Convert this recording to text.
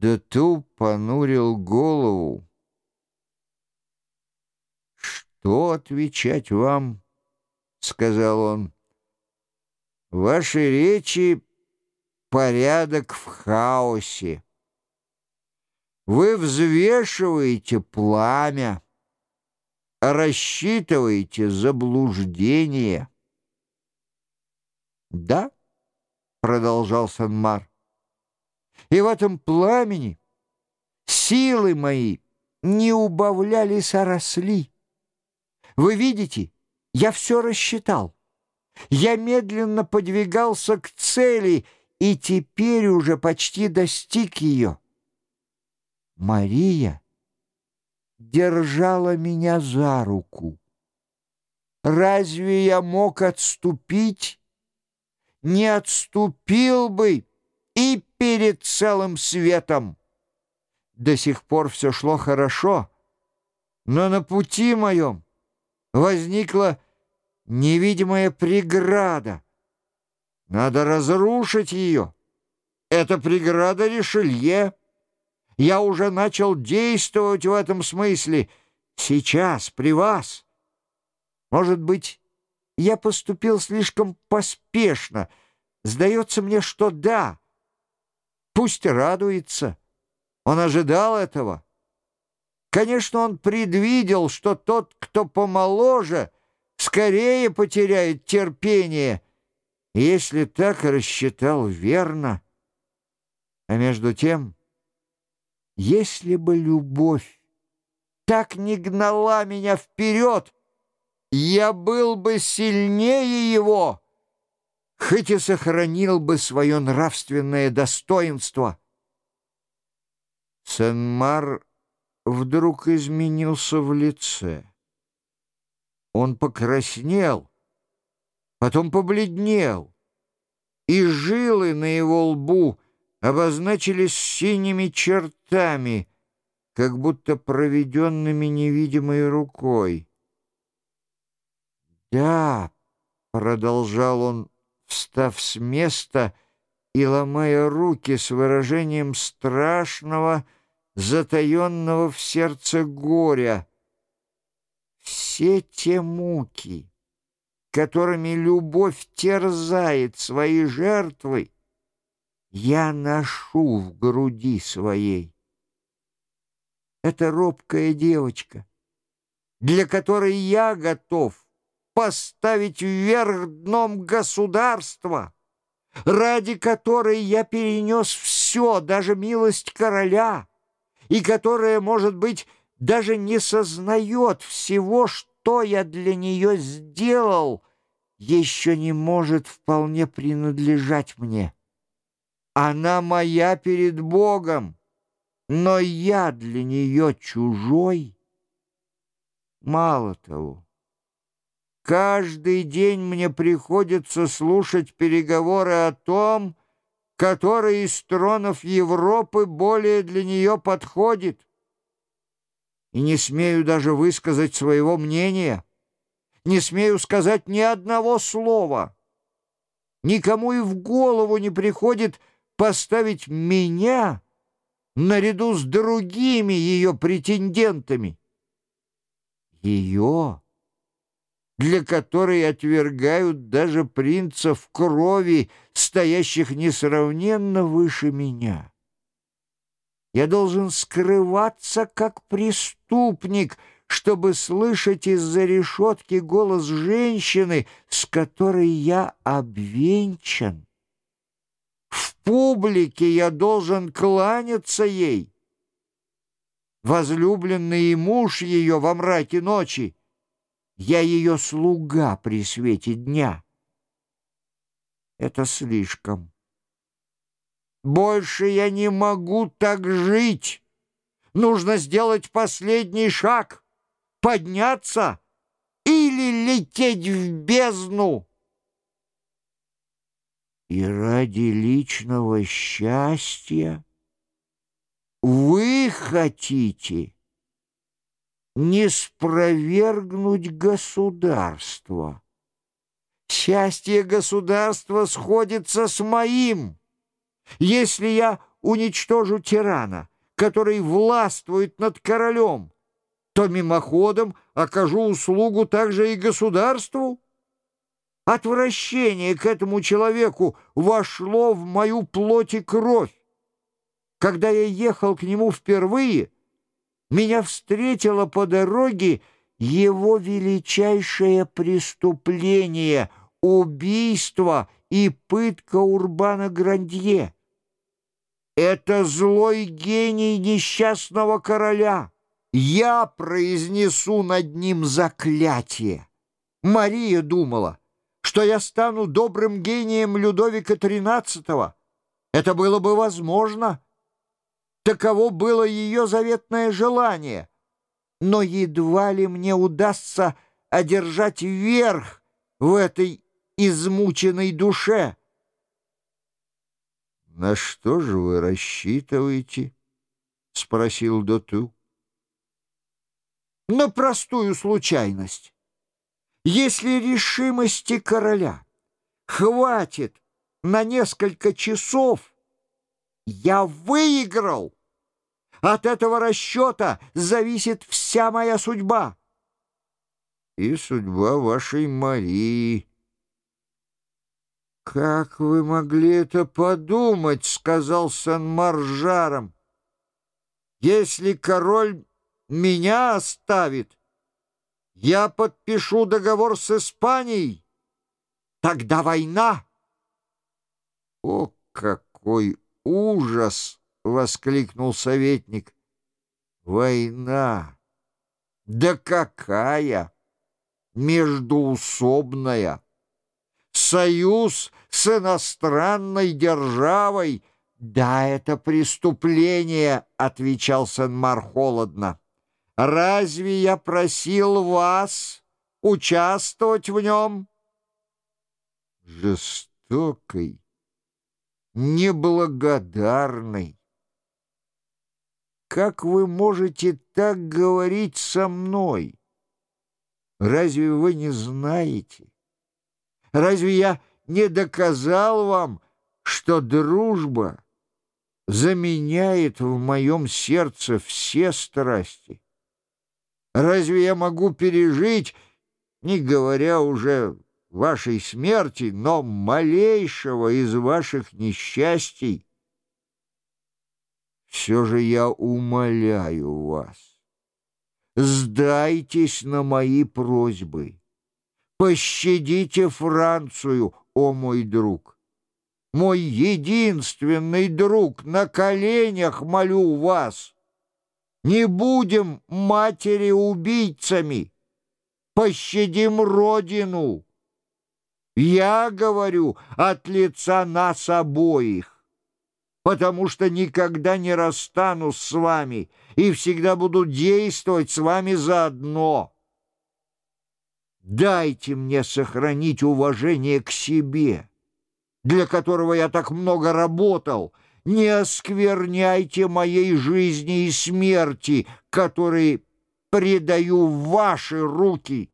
Дету понурил голову. «Что отвечать вам?» — сказал он. «Ваши речи — порядок в хаосе. Вы взвешиваете пламя, рассчитываете заблуждение». «Да», — продолжал Санмар, — «и в этом пламени силы мои не убавлялись, а росли. Вы видите, я все рассчитал. Я медленно подвигался к цели и теперь уже почти достиг ее. Мария держала меня за руку. Разве я мог отступить? Не отступил бы и перед целым светом. До сих пор все шло хорошо, но на пути моем возникла невидимая преграда. Надо разрушить ее. Это преграда Ришелье. Я уже начал действовать в этом смысле. Сейчас, при вас. Может быть, я поступил слишком поспешно. Сдается мне, что да. Пусть радуется. Он ожидал этого. Конечно, он предвидел, что тот, кто помоложе, скорее потеряет терпение, если так рассчитал верно. А между тем, если бы любовь так не гнала меня вперед, я был бы сильнее его, хоть и сохранил бы свое нравственное достоинство. Сен-Мар вдруг изменился в лице. Он покраснел, потом побледнел, и жилы на его лбу обозначились синими чертами, как будто проведенными невидимой рукой. «Да», — продолжал он, встав с места и ломая руки с выражением страшного, затаенного в сердце горя, все те муки, которыми любовь терзает свои жертвы, я ношу в груди своей. Это робкая девочка, для которой я готов поставить вверх дном государства, ради которой я перенес все, даже милость короля, и которая, может быть, даже не сознает всего, что я для нее сделал, еще не может вполне принадлежать мне. Она моя перед Богом, но я для нее чужой. Мало того, каждый день мне приходится слушать переговоры о том, который из тронов Европы более для нее подходит и не смею даже высказать своего мнения, не смею сказать ни одного слова. Никому и в голову не приходит поставить меня наряду с другими ее претендентами. Ее, для которой отвергают даже принцев крови, стоящих несравненно выше меня. Я должен скрываться как преступник, чтобы слышать из-за решетки голос женщины, с которой я обвенчан. В публике я должен кланяться ей. Возлюбленный муж ее во мраке ночи, я ее слуга при свете дня. Это слишком. Больше я не могу так жить. Нужно сделать последний шаг, подняться или лететь в бездну. И ради личного счастья вы хотите не спровергнуть государство. Счастье государства сходится с моим. Если я уничтожу тирана, который властвует над королем, то мимоходом окажу услугу также и государству. Отвращение к этому человеку вошло в мою плоть и кровь. Когда я ехал к нему впервые, меня встретило по дороге его величайшее преступление — убийство и пытка Урбана Грандье. Это злой гений несчастного короля. Я произнесу над ним заклятие. Мария думала, что я стану добрым гением Людовика XIII. Это было бы возможно. Таково было ее заветное желание. Но едва ли мне удастся одержать верх в этой измученной душе. «На что же вы рассчитываете?» — спросил Доту. «На простую случайность. Если решимости короля хватит на несколько часов, я выиграл. От этого расчета зависит вся моя судьба». «И судьба вашей Марии», «Как вы могли это подумать?» — сказал Сан-Мар жаром. «Если король меня оставит, я подпишу договор с Испанией. Тогда война!» «О, какой ужас!» — воскликнул советник. «Война! Да какая! Междуусобная!» союз с иностранной державой. «Да, это преступление», — отвечал Сен-Мар холодно. «Разве я просил вас участвовать в нем?» Жестокой, неблагодарной. «Как вы можете так говорить со мной? Разве вы не знаете?» Разве я не доказал вам, что дружба заменяет в моем сердце все страсти? Разве я могу пережить, не говоря уже вашей смерти, но малейшего из ваших несчастий? Все же я умоляю вас, сдайтесь на мои просьбы. Пощадите Францию, о мой друг! Мой единственный друг, на коленях молю вас! Не будем матери-убийцами! Пощадим Родину! Я говорю от лица нас обоих, потому что никогда не расстанусь с вами и всегда буду действовать с вами заодно. Дайте мне сохранить уважение к себе, для которого я так много работал. Не оскверняйте моей жизни и смерти, которые предаю в ваши руки».